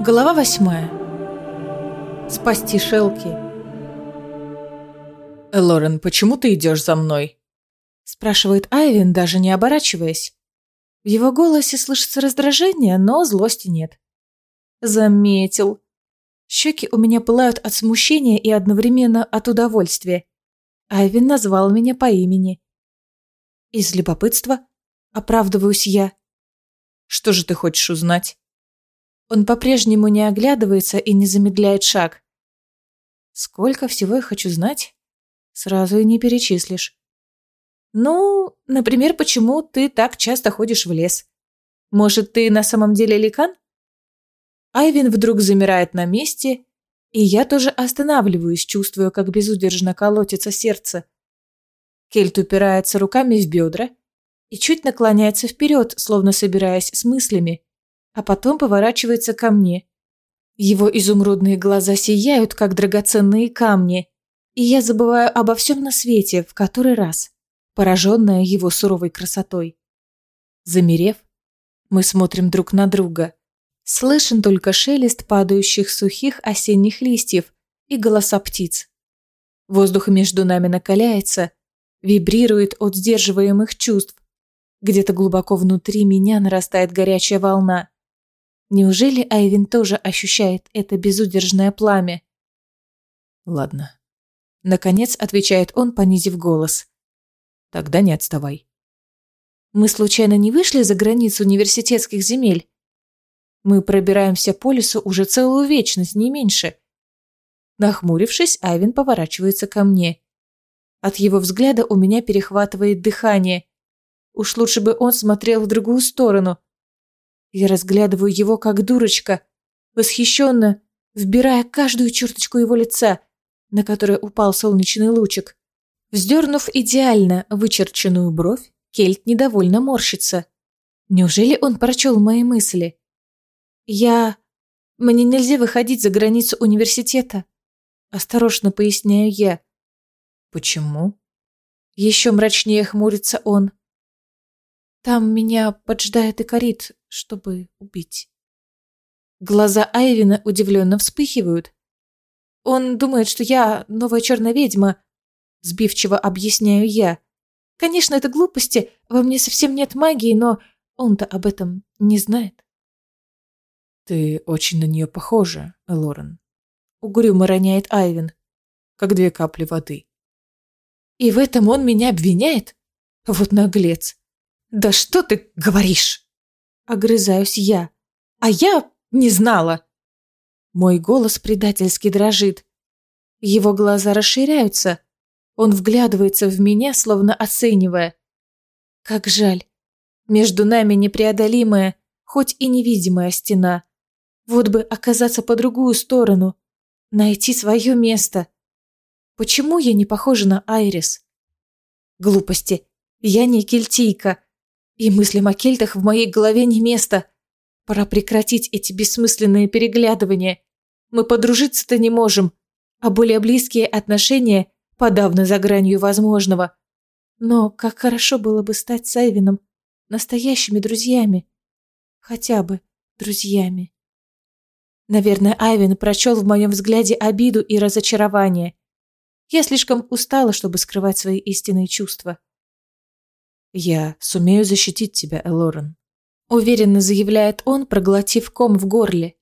Глава восьмая. Спасти Шелки. «Лорен, почему ты идешь за мной?» Спрашивает Айвин, даже не оборачиваясь. В его голосе слышится раздражение, но злости нет. Заметил. Щеки у меня пылают от смущения и одновременно от удовольствия. Айвин назвал меня по имени. Из любопытства оправдываюсь я. «Что же ты хочешь узнать?» Он по-прежнему не оглядывается и не замедляет шаг. Сколько всего я хочу знать? Сразу и не перечислишь. Ну, например, почему ты так часто ходишь в лес? Может, ты на самом деле ликан? Айвин вдруг замирает на месте, и я тоже останавливаюсь, чувствуя, как безудержно колотится сердце. Кельт упирается руками в бедра и чуть наклоняется вперед, словно собираясь с мыслями а потом поворачивается ко мне. Его изумрудные глаза сияют, как драгоценные камни, и я забываю обо всем на свете в который раз, пораженная его суровой красотой. Замерев, мы смотрим друг на друга. Слышен только шелест падающих сухих осенних листьев и голоса птиц. Воздух между нами накаляется, вибрирует от сдерживаемых чувств. Где-то глубоко внутри меня нарастает горячая волна. Неужели Айвин тоже ощущает это безудержное пламя? Ладно. Наконец отвечает он, понизив голос. Тогда не отставай. Мы случайно не вышли за границу университетских земель? Мы пробираемся по лесу уже целую вечность, не меньше. Нахмурившись, Айвин поворачивается ко мне. От его взгляда у меня перехватывает дыхание. Уж лучше бы он смотрел в другую сторону – я разглядываю его как дурочка, восхищенно, вбирая каждую черточку его лица, на которое упал солнечный лучик. Вздернув идеально вычерченную бровь, Кельт недовольно морщится. Неужели он прочел мои мысли? Я... Мне нельзя выходить за границу университета. Осторожно поясняю я. Почему? Еще мрачнее хмурится он. Там меня поджидает и корит, чтобы убить. Глаза Айвина удивленно вспыхивают. Он думает, что я новая черная ведьма, сбивчиво объясняю я. Конечно, это глупости, во мне совсем нет магии, но он-то об этом не знает. Ты очень на нее похожа, Лорен. Угрюмо роняет Айвин, как две капли воды. И в этом он меня обвиняет? Вот наглец. Да что ты говоришь? Огрызаюсь я. А я не знала. Мой голос предательски дрожит. Его глаза расширяются. Он вглядывается в меня, словно оценивая. Как жаль. Между нами непреодолимая, хоть и невидимая стена. Вот бы оказаться по другую сторону. Найти свое место. Почему я не похожа на Айрис? Глупости. Я не кельтийка. И мыслям о кельтах в моей голове не место. Пора прекратить эти бессмысленные переглядывания. Мы подружиться-то не можем, а более близкие отношения подавно за гранью возможного. Но как хорошо было бы стать с Айвином настоящими друзьями. Хотя бы друзьями. Наверное, Айвин прочел в моем взгляде обиду и разочарование. Я слишком устала, чтобы скрывать свои истинные чувства. «Я сумею защитить тебя, Элорен», — уверенно заявляет он, проглотив ком в горле.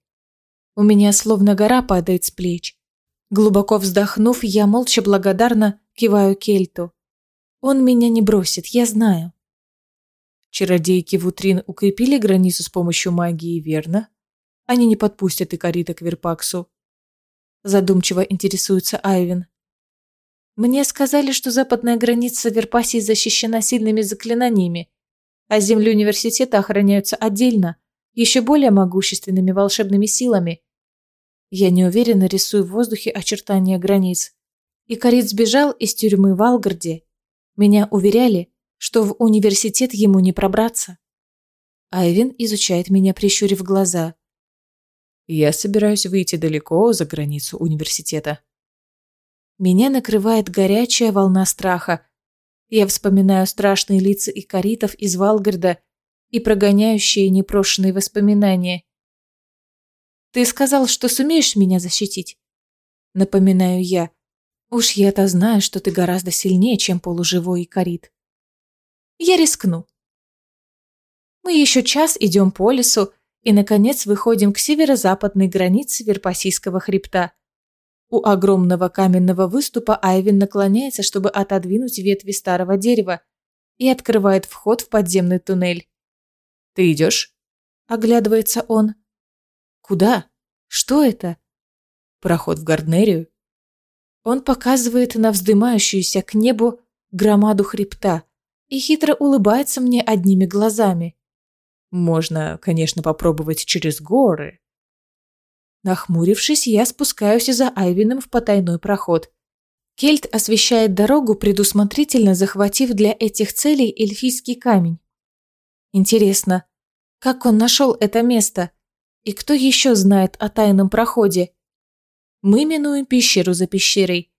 У меня словно гора падает с плеч. Глубоко вздохнув, я молча благодарно киваю Кельту. Он меня не бросит, я знаю. Чародейки в Утрин укрепили границу с помощью магии, верно? Они не подпустят и Карита к Верпаксу. Задумчиво интересуется Айвин. Мне сказали, что западная граница Верпасии защищена сильными заклинаниями, а земли университета охраняются отдельно, еще более могущественными волшебными силами. Я неуверенно рисую в воздухе очертания границ. И Карит сбежал из тюрьмы в Алгарде. Меня уверяли, что в университет ему не пробраться. Айвин изучает меня, прищурив глаза. «Я собираюсь выйти далеко за границу университета», меня накрывает горячая волна страха. Я вспоминаю страшные лица икаритов из Валгарда и прогоняющие непрошенные воспоминания. Ты сказал, что сумеешь меня защитить. Напоминаю я. Уж я-то знаю, что ты гораздо сильнее, чем полуживой икорит. Я рискну. Мы еще час идем по лесу и, наконец, выходим к северо-западной границе Верпасийского хребта. У огромного каменного выступа Айвин наклоняется, чтобы отодвинуть ветви старого дерева, и открывает вход в подземный туннель. «Ты идешь?» – оглядывается он. «Куда? Что это?» «Проход в Гарднерию». Он показывает на вздымающуюся к небу громаду хребта и хитро улыбается мне одними глазами. «Можно, конечно, попробовать через горы». Нахмурившись, я спускаюсь за Айвином в потайной проход. Кельт освещает дорогу, предусмотрительно захватив для этих целей эльфийский камень. Интересно, как он нашел это место? И кто еще знает о тайном проходе? Мы минуем пещеру за пещерой.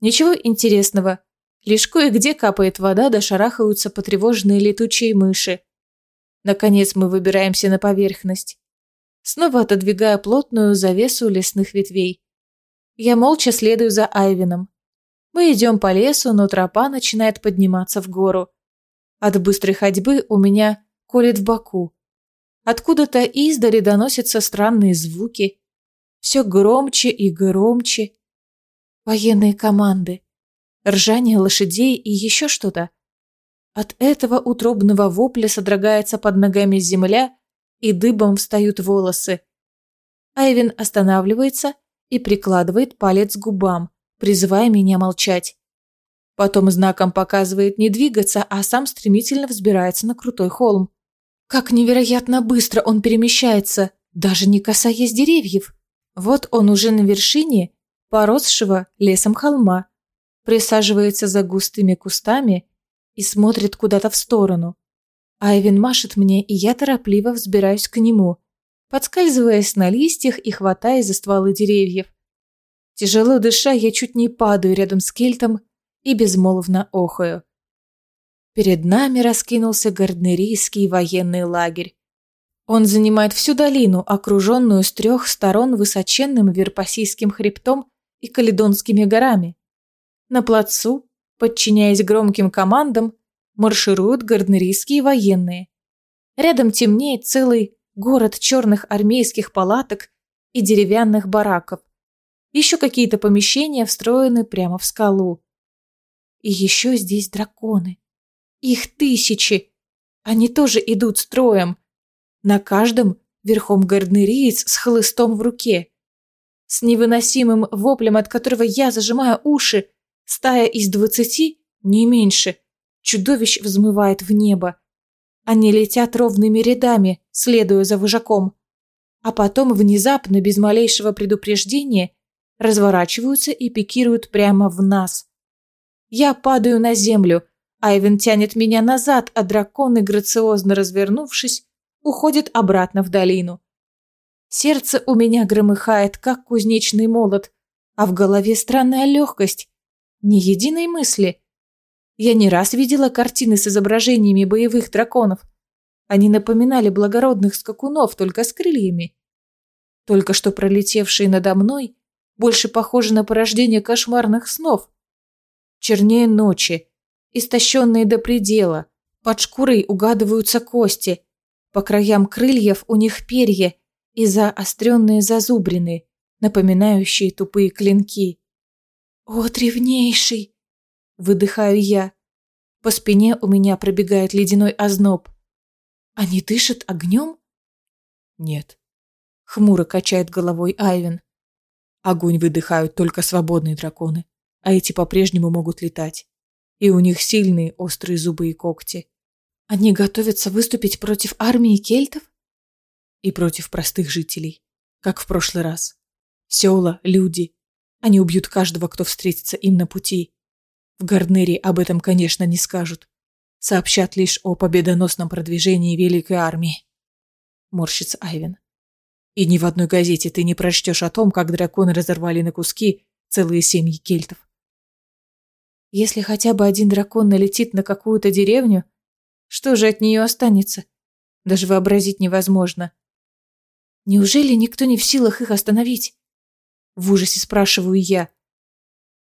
Ничего интересного. Лишь кое-где капает вода, да шарахаются потревоженные летучие мыши. Наконец мы выбираемся на поверхность. Снова отодвигая плотную завесу лесных ветвей. Я молча следую за Айвином. Мы идем по лесу, но тропа начинает подниматься в гору. От быстрой ходьбы у меня колет в боку. Откуда-то издали доносятся странные звуки. Все громче и громче. Военные команды, ржание лошадей и еще что-то. От этого утробного вопля содрогается под ногами земля, и дыбом встают волосы. Айвин останавливается и прикладывает палец к губам, призывая меня молчать. Потом знаком показывает не двигаться, а сам стремительно взбирается на крутой холм. Как невероятно быстро он перемещается, даже не касаясь деревьев. Вот он уже на вершине поросшего лесом холма, присаживается за густыми кустами и смотрит куда-то в сторону. Айвин машет мне, и я торопливо взбираюсь к нему, подскальзываясь на листьях и хватая за стволы деревьев. Тяжело дыша, я чуть не падаю рядом с кельтом и безмолвно охаю. Перед нами раскинулся гарднерийский военный лагерь. Он занимает всю долину, окруженную с трех сторон высоченным Верпасийским хребтом и Каледонскими горами. На плацу, подчиняясь громким командам, маршируют гарднерийские военные. Рядом темнеет целый город черных армейских палаток и деревянных бараков. Еще какие-то помещения встроены прямо в скалу. И еще здесь драконы. Их тысячи. Они тоже идут строем. На каждом верхом гарднериец с хлыстом в руке. С невыносимым воплем, от которого я зажимаю уши, стая из двадцати, не меньше, чудовищ взмывает в небо. Они летят ровными рядами, следуя за вожаком. А потом внезапно, без малейшего предупреждения, разворачиваются и пикируют прямо в нас. Я падаю на землю – Айвен тянет меня назад, а драконы, грациозно развернувшись, уходят обратно в долину. Сердце у меня громыхает, как кузнечный молот, а в голове странная легкость. Ни единой мысли. Я не раз видела картины с изображениями боевых драконов. Они напоминали благородных скакунов, только с крыльями. Только что пролетевшие надо мной больше похожи на порождение кошмарных снов. Чернее ночи, истощенные до предела. Под шкурой угадываются кости. По краям крыльев у них перья и заостренные зазубрины, напоминающие тупые клинки. «О, древнейший!» – выдыхаю я. По спине у меня пробегает ледяной озноб. «Они дышат огнем?» «Нет», – хмуро качает головой Айвен. «Огонь выдыхают только свободные драконы, а эти по-прежнему могут летать и у них сильные острые зубы и когти. Они готовятся выступить против армии кельтов? И против простых жителей, как в прошлый раз. Села, люди. Они убьют каждого, кто встретится им на пути. В Гарднере об этом, конечно, не скажут. Сообщат лишь о победоносном продвижении Великой Армии. Морщится Айвен. И ни в одной газете ты не прочтешь о том, как драконы разорвали на куски целые семьи кельтов. Если хотя бы один дракон налетит на какую-то деревню, что же от нее останется? Даже вообразить невозможно. Неужели никто не в силах их остановить? В ужасе спрашиваю я.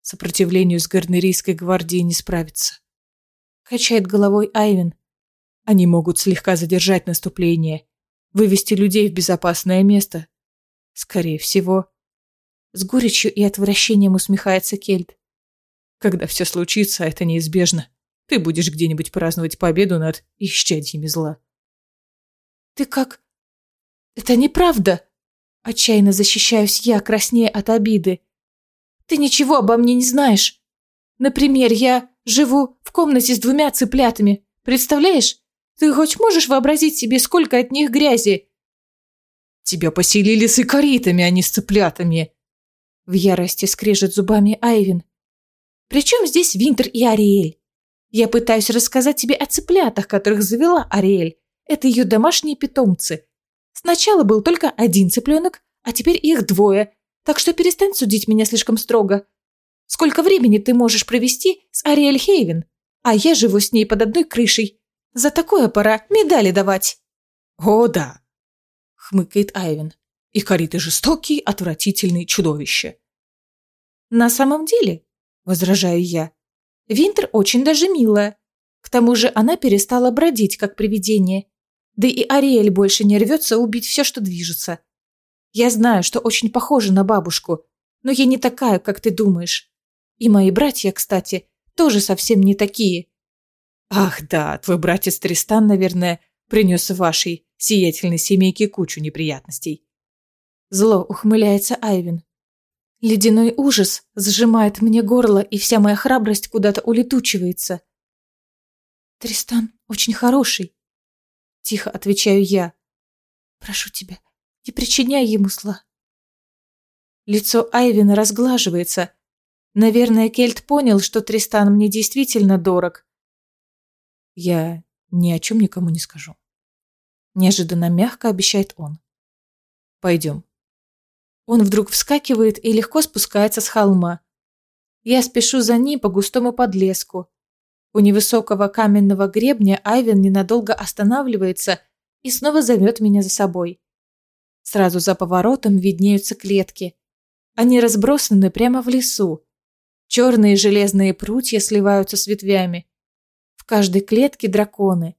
Сопротивлению с Гарнерийской гвардией не справиться. Качает головой Айвен. Они могут слегка задержать наступление, вывести людей в безопасное место. Скорее всего. С горечью и отвращением усмехается Кельт. Когда все случится, это неизбежно. Ты будешь где-нибудь праздновать победу над исчадьями зла. Ты как... Это неправда. Отчаянно защищаюсь я, краснея от обиды. Ты ничего обо мне не знаешь. Например, я живу в комнате с двумя цыплятами. Представляешь? Ты хоть можешь вообразить себе, сколько от них грязи? Тебя поселили с икоритами, а не с цыплятами. В ярости скрежет зубами Айвин. Причем здесь Винтер и Ариэль? Я пытаюсь рассказать тебе о цыплятах, которых завела Ариэль. Это ее домашние питомцы. Сначала был только один цыпленок, а теперь их двое. Так что перестань судить меня слишком строго. Сколько времени ты можешь провести с Ариэль Хейвен? А я живу с ней под одной крышей. За такое пора медали давать. О, да, хмыкает Айвен. И кориты жестокие, отвратительные чудовища. На самом деле, возражаю я, Винтер очень даже милая. К тому же она перестала бродить, как привидение. Да и Ариэль больше не рвется убить все, что движется. Я знаю, что очень похожа на бабушку, но я не такая, как ты думаешь. И мои братья, кстати, тоже совсем не такие. Ах да, твой братец Тристан, наверное, принес вашей сиятельной семейке кучу неприятностей. Зло ухмыляется Айвин. Ледяной ужас сжимает мне горло, и вся моя храбрость куда-то улетучивается. Тристан очень хороший. Тихо отвечаю я. Прошу тебя, не причиняй ему зла. Лицо Айвина разглаживается. Наверное, Кельт понял, что Тристан мне действительно дорог. Я ни о чем никому не скажу. Неожиданно мягко обещает он. Пойдем. Он вдруг вскакивает и легко спускается с холма. Я спешу за ним по густому подлеску. У невысокого каменного гребня Айвен ненадолго останавливается и снова зовет меня за собой. Сразу за поворотом виднеются клетки. Они разбросаны прямо в лесу. Черные железные прутья сливаются с ветвями. В каждой клетке драконы.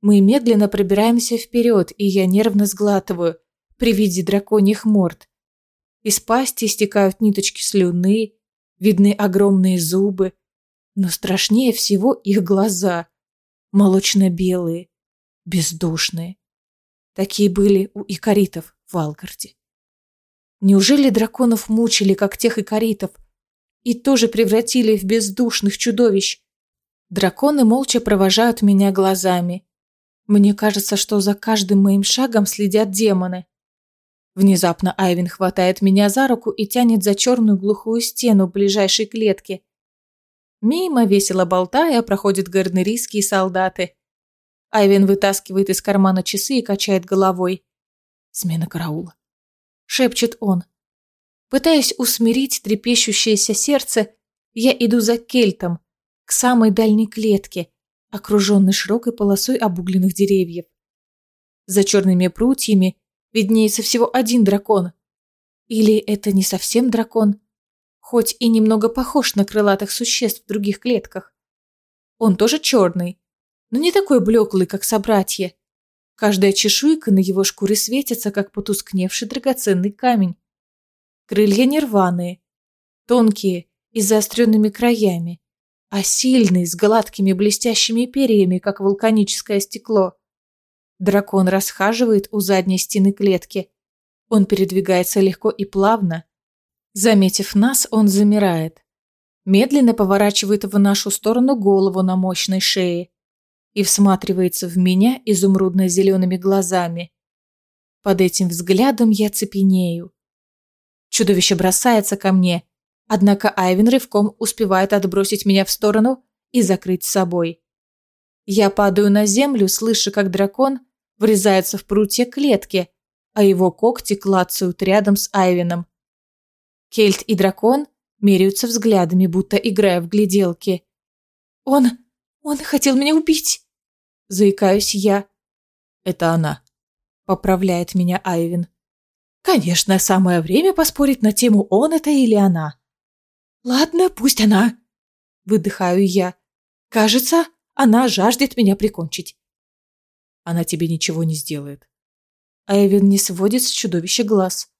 Мы медленно пробираемся вперед, и я нервно сглатываю при виде драконьих морд. Из пасти стекают ниточки слюны, видны огромные зубы, но страшнее всего их глаза, молочно-белые, бездушные. Такие были у икоритов в Алгарде. Неужели драконов мучили, как тех икоритов, и тоже превратили в бездушных чудовищ? Драконы молча провожают меня глазами. Мне кажется, что за каждым моим шагом следят демоны. Внезапно Айвин хватает меня за руку и тянет за черную глухую стену ближайшей клетки. Мимо, весело болтая, проходят гарнерийские солдаты. Айвин вытаскивает из кармана часы и качает головой. «Смена караула», — шепчет он. Пытаясь усмирить трепещущееся сердце, я иду за кельтом, к самой дальней клетке, окруженной широкой полосой обугленных деревьев. За черными прутьями виднеется всего один дракон. Или это не совсем дракон, хоть и немного похож на крылатых существ в других клетках. Он тоже черный, но не такой блеклый, как собратья. Каждая чешуйка на его шкуре светится, как потускневший драгоценный камень. Крылья нерваные, тонкие и заостренными краями, а сильные, с гладкими блестящими перьями, как вулканическое стекло. Дракон расхаживает у задней стены клетки. Он передвигается легко и плавно. Заметив нас, он замирает. Медленно поворачивает в нашу сторону голову на мощной шее и всматривается в меня изумрудно-зелеными глазами. Под этим взглядом я цепенею. Чудовище бросается ко мне, однако Айвен рывком успевает отбросить меня в сторону и закрыть собой. Я падаю на землю, слыша, как дракон врезается в прутья клетки, а его когти клацают рядом с Айвином. Кельт и дракон меряются взглядами, будто играя в гляделки. «Он... он хотел меня убить!» Заикаюсь я. «Это она», — поправляет меня Айвин. Конечно, самое время поспорить на тему, он это или она. Ладно, пусть она. Выдыхаю я. Кажется, она жаждет меня прикончить. Она тебе ничего не сделает. Эвин не сводит с чудовища глаз.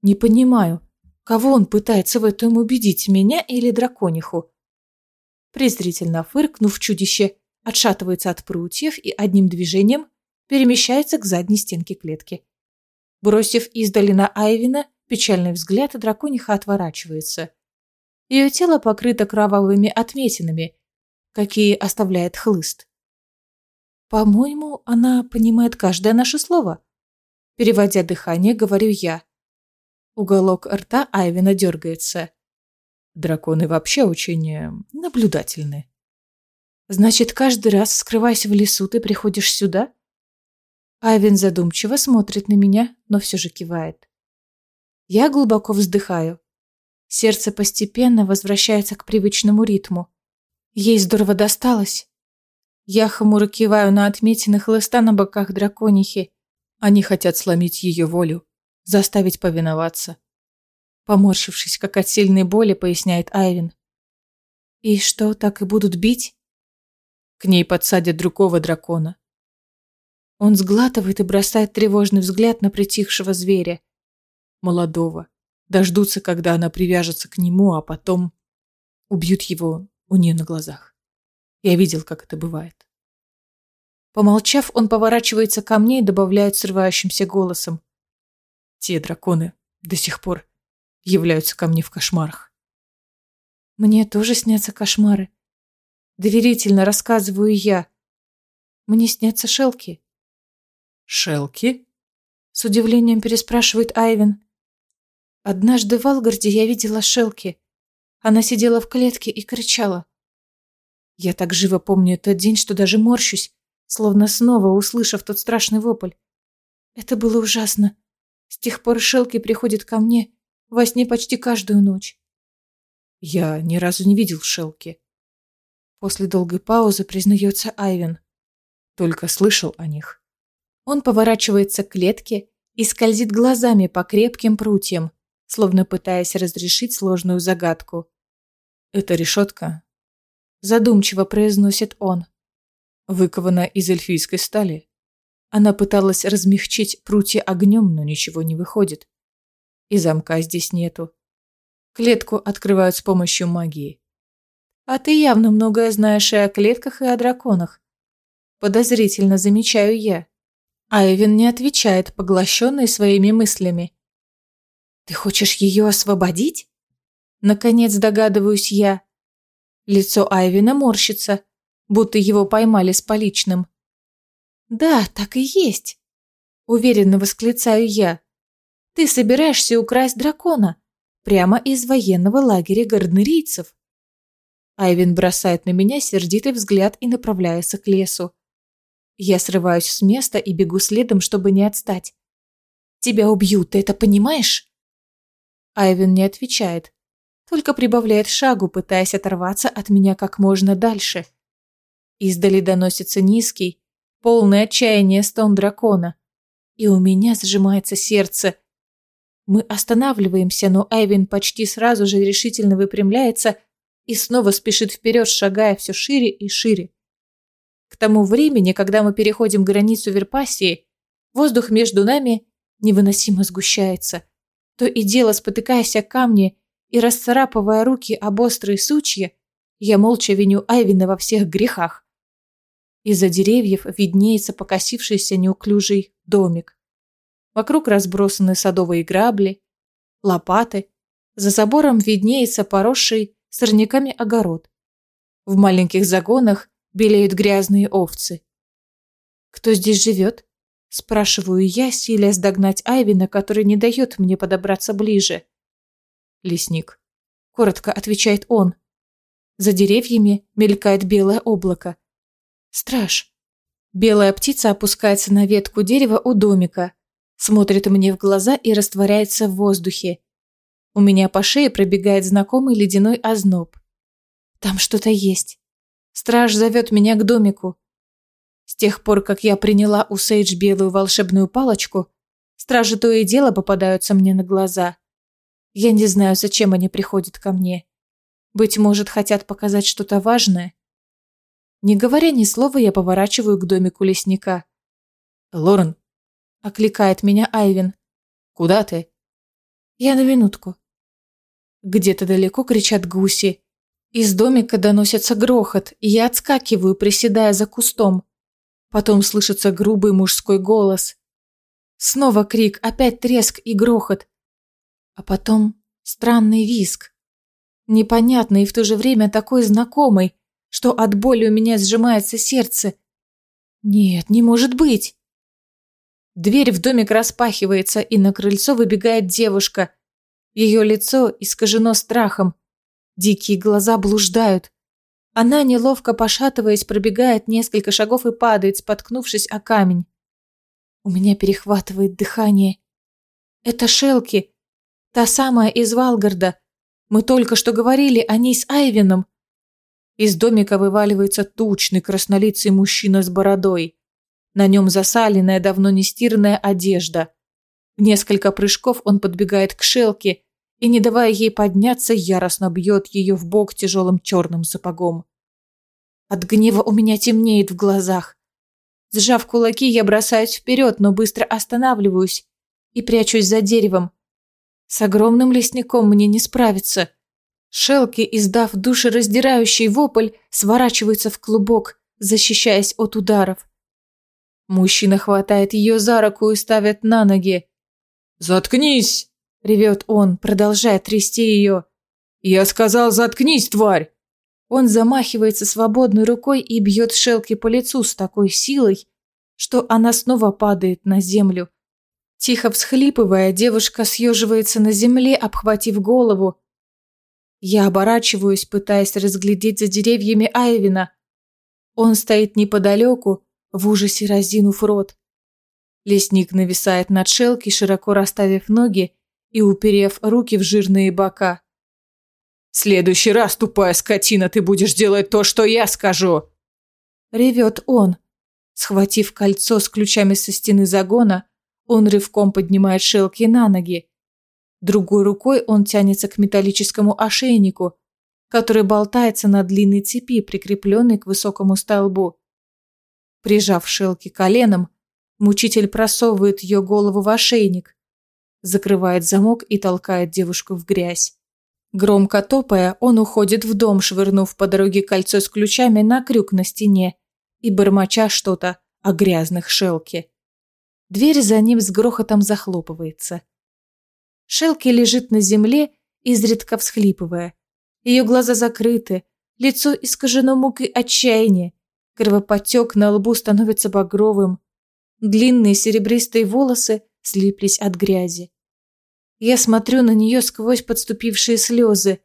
Не понимаю, кого он пытается в этом убедить, меня или дракониху? Презрительно фыркнув, чудище отшатывается от прутьев и одним движением перемещается к задней стенке клетки. Бросив издали на Айвина печальный взгляд, дракониха отворачивается. Ее тело покрыто кровавыми отметинами, какие оставляет хлыст. По-моему, она понимает каждое наше слово. Переводя дыхание, говорю я. Уголок рта Айвина дергается. Драконы вообще очень э, наблюдательны. Значит, каждый раз, скрываясь в лесу, ты приходишь сюда? Айвин задумчиво смотрит на меня, но все же кивает. Я глубоко вздыхаю. Сердце постепенно возвращается к привычному ритму. Ей здорово досталось. Я хмуро киваю на отметины хлыста на боках драконихи. Они хотят сломить ее волю, заставить повиноваться. Поморщившись, как от сильной боли, поясняет Айвин. «И что, так и будут бить?» К ней подсадят другого дракона. Он сглатывает и бросает тревожный взгляд на притихшего зверя. Молодого. Дождутся, когда она привяжется к нему, а потом убьют его у нее на глазах. Я видел, как это бывает. Помолчав, он поворачивается ко мне и добавляет срывающимся голосом. Те драконы до сих пор являются ко мне в кошмарах. Мне тоже снятся кошмары. Доверительно рассказываю я. Мне снятся шелки. Шелки? С удивлением переспрашивает Айвен. Однажды в Алгарде я видела шелки. Она сидела в клетке и кричала. Я так живо помню этот день, что даже морщусь, словно снова услышав тот страшный вопль. Это было ужасно. С тех пор шелки приходят ко мне во сне почти каждую ночь. Я ни разу не видел Шелки. После долгой паузы признается Айвен. Только слышал о них. Он поворачивается к клетке и скользит глазами по крепким прутьям, словно пытаясь разрешить сложную загадку. «Это решетка», — задумчиво произносит он. «Выкована из эльфийской стали. Она пыталась размягчить прутья огнем, но ничего не выходит. И замка здесь нету. Клетку открывают с помощью магии. А ты явно многое знаешь и о клетках, и о драконах. Подозрительно замечаю я. Айвен не отвечает, поглощенный своими мыслями. «Ты хочешь ее освободить?» Наконец догадываюсь я. Лицо Айвина морщится, будто его поймали с поличным. «Да, так и есть», — уверенно восклицаю я. Ты собираешься украсть дракона прямо из военного лагеря гарднерийцев. Айвин бросает на меня сердитый взгляд и направляется к лесу. Я срываюсь с места и бегу следом, чтобы не отстать. «Тебя убьют, ты это понимаешь?» Айвин не отвечает, только прибавляет шагу, пытаясь оторваться от меня как можно дальше. Издали доносится низкий, полный отчаяния стон дракона. И у меня сжимается сердце, мы останавливаемся, но Айвин почти сразу же решительно выпрямляется и снова спешит вперед, шагая все шире и шире. К тому времени, когда мы переходим границу Верпасии, воздух между нами невыносимо сгущается. То и дело, спотыкаясь о камни и расцарапывая руки об острые сучья, я молча виню Айвина во всех грехах. Из-за деревьев виднеется покосившийся неуклюжий домик. Вокруг разбросаны садовые грабли, лопаты. За забором виднеется поросший сорняками огород. В маленьких загонах белеют грязные овцы. «Кто здесь живет?» – спрашиваю я, силясь догнать Айвина, который не дает мне подобраться ближе. «Лесник», – коротко отвечает он. За деревьями мелькает белое облако. «Страж». Белая птица опускается на ветку дерева у домика, смотрит мне в глаза и растворяется в воздухе. У меня по шее пробегает знакомый ледяной озноб. Там что-то есть. Страж зовет меня к домику. С тех пор, как я приняла у Сейдж белую волшебную палочку, Стражи то и дело попадаются мне на глаза. Я не знаю, зачем они приходят ко мне. Быть может, хотят показать что-то важное? Не говоря ни слова, я поворачиваю к домику лесника. «Лорен!» — окликает меня Айвин. «Куда ты?» «Я на минутку». Где-то далеко кричат гуси. Из домика доносится грохот, и я отскакиваю, приседая за кустом. Потом слышится грубый мужской голос. Снова крик, опять треск и грохот. А потом странный визг. Непонятный и в то же время такой знакомый, что от боли у меня сжимается сердце. Нет, не может быть. Дверь в домик распахивается, и на крыльцо выбегает девушка. Ее лицо искажено страхом. Дикие глаза блуждают. Она, неловко пошатываясь, пробегает несколько шагов и падает, споткнувшись о камень. У меня перехватывает дыхание. Это Шелки, та самая из Валгарда. Мы только что говорили о ней с Айвином. Из домика вываливается тучный краснолицый мужчина с бородой. На нем засаленная, давно не стиранная одежда. В несколько прыжков он подбегает к Шелке и, не давая ей подняться, яростно бьет ее в бок тяжелым черным сапогом. От гнева у меня темнеет в глазах. Сжав кулаки, я бросаюсь вперед, но быстро останавливаюсь и прячусь за деревом. С огромным лесником мне не справиться. Шелки, издав душераздирающий вопль, сворачивается в клубок, защищаясь от ударов. Мужчина хватает ее за руку и ставит на ноги. «Заткнись!» – ревет он, продолжая трясти ее. «Я сказал, заткнись, тварь!» Он замахивается свободной рукой и бьет Шелки по лицу с такой силой, что она снова падает на землю. Тихо всхлипывая, девушка съеживается на земле, обхватив голову. Я оборачиваюсь, пытаясь разглядеть за деревьями Айвина. Он стоит неподалеку, в ужасе разинув рот. Лесник нависает над Шелки, широко расставив ноги и уперев руки в жирные бока. «В следующий раз, тупая скотина, ты будешь делать то, что я скажу!» Ревет он. Схватив кольцо с ключами со стены загона, он рывком поднимает Шелки на ноги. Другой рукой он тянется к металлическому ошейнику, который болтается на длинной цепи, прикрепленной к высокому столбу. Прижав Шелки коленом, мучитель просовывает ее голову в ошейник, закрывает замок и толкает девушку в грязь. Громко топая, он уходит в дом, швырнув по дороге кольцо с ключами на крюк на стене и бормоча что-то о грязных Шелке. Дверь за ним с грохотом захлопывается. Шелки лежит на земле, изредка всхлипывая. Ее глаза закрыты, лицо искажено мукой отчаяния, кровопотек на лбу становится багровым. Длинные серебристые волосы слиплись от грязи. Я смотрю на нее сквозь подступившие слезы.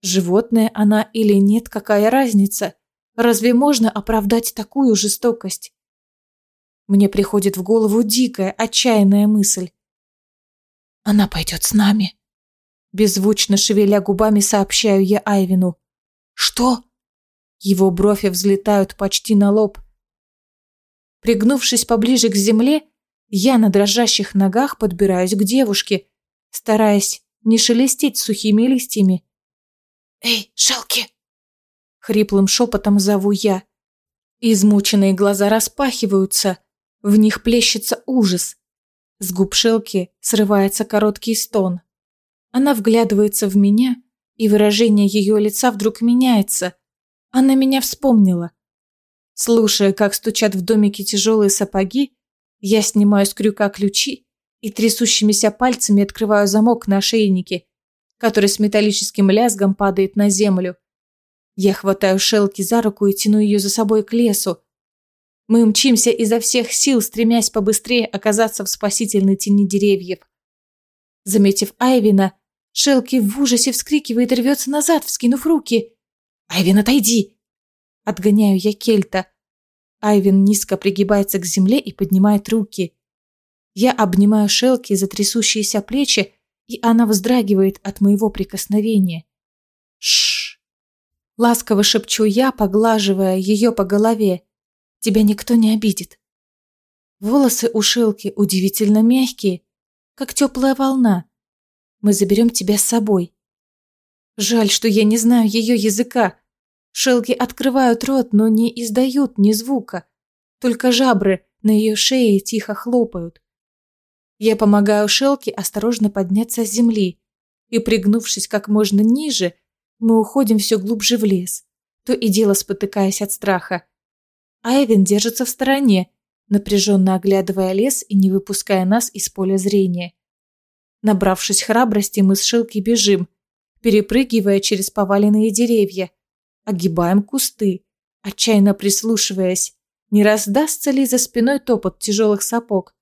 Животное она или нет, какая разница? Разве можно оправдать такую жестокость? Мне приходит в голову дикая, отчаянная мысль. Она пойдет с нами. Беззвучно шевеля губами, сообщаю я Айвину. Что? Его брови взлетают почти на лоб. Пригнувшись поближе к земле, я на дрожащих ногах подбираюсь к девушке, стараясь не шелестеть сухими листьями. «Эй, Шелки!» Хриплым шепотом зову я. Измученные глаза распахиваются, в них плещется ужас. С губ Шелки срывается короткий стон. Она вглядывается в меня, и выражение ее лица вдруг меняется. Она меня вспомнила. Слушая, как стучат в домике тяжелые сапоги, я снимаю с крюка ключи и трясущимися пальцами открываю замок на ошейнике, который с металлическим лязгом падает на землю. Я хватаю Шелки за руку и тяну ее за собой к лесу. Мы мчимся изо всех сил, стремясь побыстрее оказаться в спасительной тени деревьев. Заметив Айвина, Шелки в ужасе вскрикивает и рвется назад, вскинув руки. «Айвин, отойди!» Отгоняю я Кельта. Айвин низко пригибается к земле и поднимает руки. Я обнимаю Шелки за трясущиеся плечи, и она вздрагивает от моего прикосновения. Шш. Ласково шепчу я, поглаживая ее по голове. Тебя никто не обидит. Волосы у Шелки удивительно мягкие, как теплая волна. Мы заберем тебя с собой. Жаль, что я не знаю ее языка. Шелки открывают рот, но не издают ни звука. Только жабры на ее шее тихо хлопают. Я помогаю Шелке осторожно подняться с земли, и, пригнувшись как можно ниже, мы уходим все глубже в лес, то и дело спотыкаясь от страха. Айвен держится в стороне, напряженно оглядывая лес и не выпуская нас из поля зрения. Набравшись храбрости, мы с Шелки бежим, перепрыгивая через поваленные деревья, огибаем кусты, отчаянно прислушиваясь, не раздастся ли за спиной топот тяжелых сапог.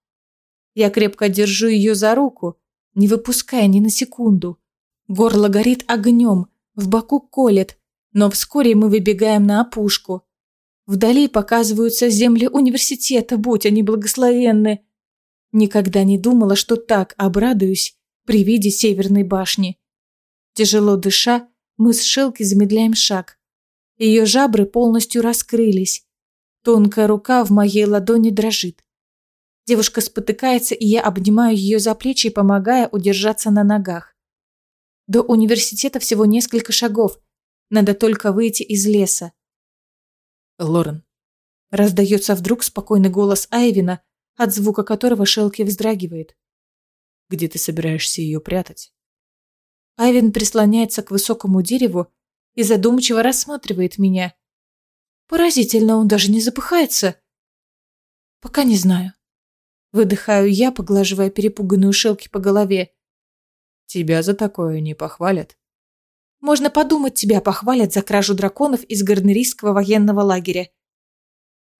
Я крепко держу ее за руку, не выпуская ни на секунду. Горло горит огнем, в боку колет, но вскоре мы выбегаем на опушку. Вдали показываются земли университета, будь они благословенны. Никогда не думала, что так обрадуюсь при виде северной башни. Тяжело дыша, мы с Шелки замедляем шаг. Ее жабры полностью раскрылись. Тонкая рука в моей ладони дрожит. Девушка спотыкается, и я обнимаю ее за плечи, помогая удержаться на ногах. До университета всего несколько шагов. Надо только выйти из леса. Лорен. Раздается вдруг спокойный голос Айвина, от звука которого Шелки вздрагивает. Где ты собираешься ее прятать? Айвин прислоняется к высокому дереву и задумчиво рассматривает меня. Поразительно, он даже не запыхается. Пока не знаю. Выдыхаю я, поглаживая перепуганную Шелки по голове. Тебя за такое не похвалят. Можно подумать, тебя похвалят за кражу драконов из гарнерийского военного лагеря.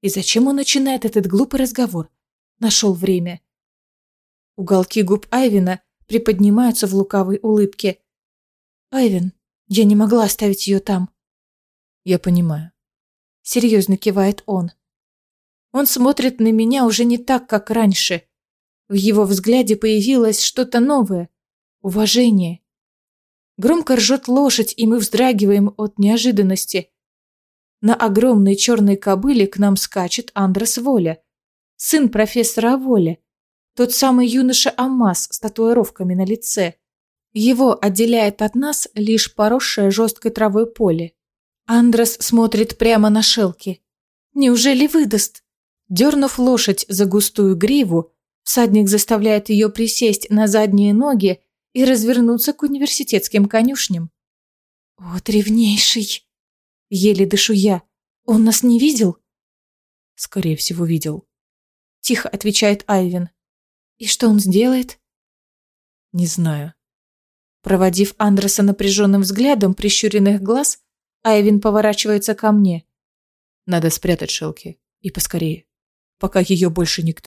И зачем он начинает этот глупый разговор? Нашел время. Уголки губ Айвина приподнимаются в лукавой улыбке. Айвин, я не могла оставить ее там. Я понимаю. Серьезно кивает он. Он смотрит на меня уже не так, как раньше. В его взгляде появилось что-то новое. Уважение. Громко ржет лошадь, и мы вздрагиваем от неожиданности. На огромной черной кобыле к нам скачет Андрес Воля, сын профессора Воля, тот самый юноша Амаз с татуировками на лице. Его отделяет от нас лишь поросшее жесткой травой поле. Андрес смотрит прямо на Шелки. Неужели выдаст? Дернув лошадь за густую гриву, всадник заставляет ее присесть на задние ноги и развернуться к университетским конюшням. «Вот ревнейший!» Еле дышу я. «Он нас не видел?» «Скорее всего, видел», — тихо отвечает Айвин. «И что он сделает?» «Не знаю». Проводив Андреса напряженным взглядом прищуренных глаз, Айвин поворачивается ко мне. «Надо спрятать Шелки. И поскорее» пока ее больше никто